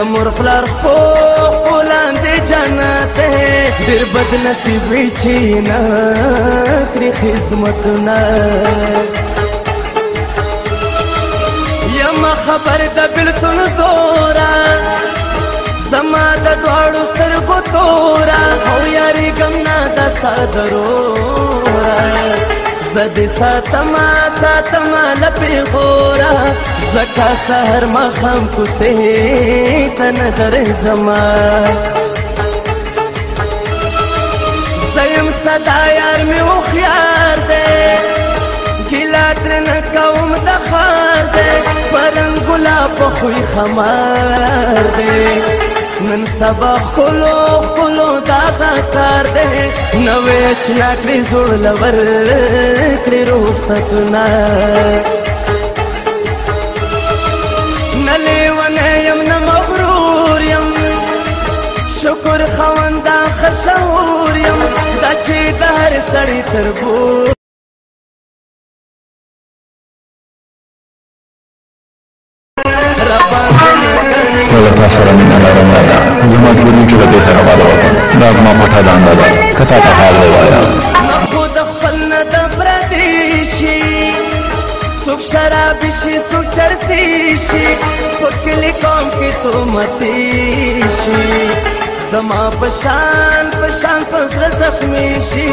د مور پلار خو خولاندې جنت ډېر بد نصیب چې نه کړې خدمت نه یم خبر د بلتون زورا زما د دواړو سترګو تورا او یاري غم نه د صدرو زد ساتما ساتما لپی خورا زکا سهر ما خام کسی تنظر زما زیم صدا یار می او خیار دے گلا ترن کوم دخار دے پرن گلا پخوی خمار دے نن سبا خلو خلو دا دا کار دے نویش ناکری زور لور ترې رخصت نه نلیونه یم نه مغرور یم شکر خوندا خشور یم دا چې د هر سړي تربور زه تا سره مینه لرم راځه زما د ګورو چې له دې سره واده وکړم دا زما پټه دانده ده که تا ته حال ووایه کلی قوم کې تو متی شي زما پشان پشان پر زخمی شي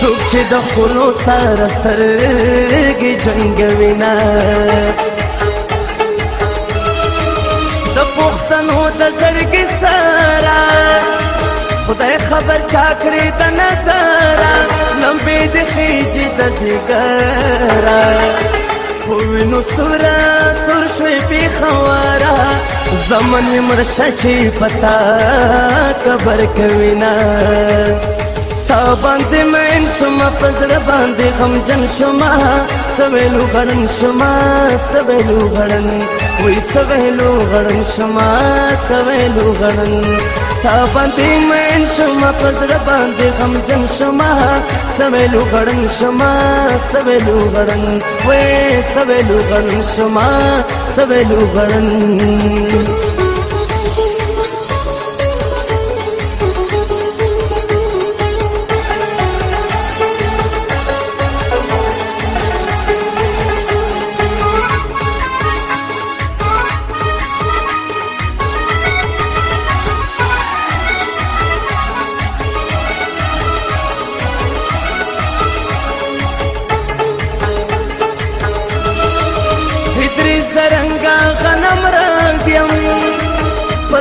څوک چې د خلو سره سترګې جنگ وینا د پښتنو د زړګي سره خدای خبر چا کړی د نظر لمبې د خېږي د ذکر وینو سورا سور شوی پی خوارا زمن مرشا چی پتا قبر کوینا शाब माना पसर पांधे कम जन क्षमा सवेलू करणु क्षमा सवेलू भरनिवेलू भरण क्षमा सवेलू भरनि साब मैन शुमा पस्र غم جن شما छमा सवेलू شما क्षमा सवेलू भरनि सवेलू भरण شما सवेलू भरनि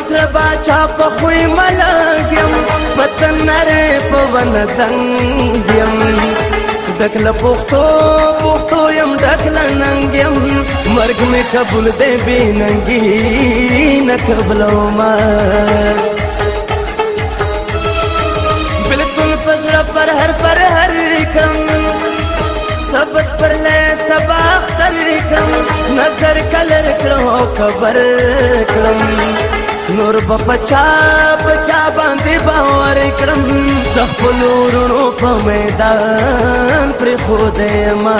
سر باچا په خوې ملګم پتن نره په ون دنګم دکله پختو پختو يم دکله ننګم مرګ مې قبول دې به ننګي نه قبولو ما بالکل فزر پر هر پر هر کم سبت پر لے سبا اختر کم نظر کلر کرو خبر کم نور په پچا پچا باندې باور کړم خپل ورونو په میدان پر خوده ما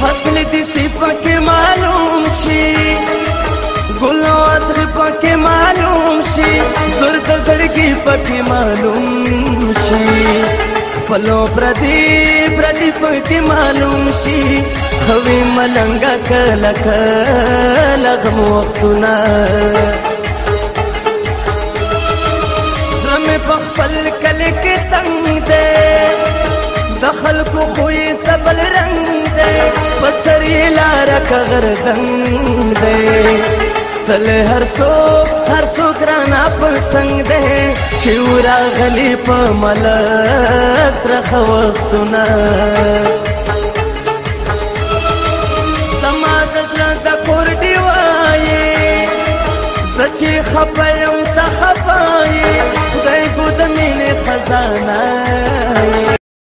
فصل دي سي پکې معلوم شي ګل عطر پکې معلوم شي زړه زړګي پکې معلوم شي خپلو پردی پردی پټی معلوم شي خوي ملنګا کله کله غم وختونه زمې په خپل کلی کې تنگ دی د خلکو خوی سبل رنگ دی په سر یې لاره کغرغنګ دی تل هر سو هر سو ګرانا پر څنګه ده چې راغلی په ملک رخ وختونه زما د زړه د کور دی وایې سچې خپایم ته خپایې خدای ګو د مینې خزانه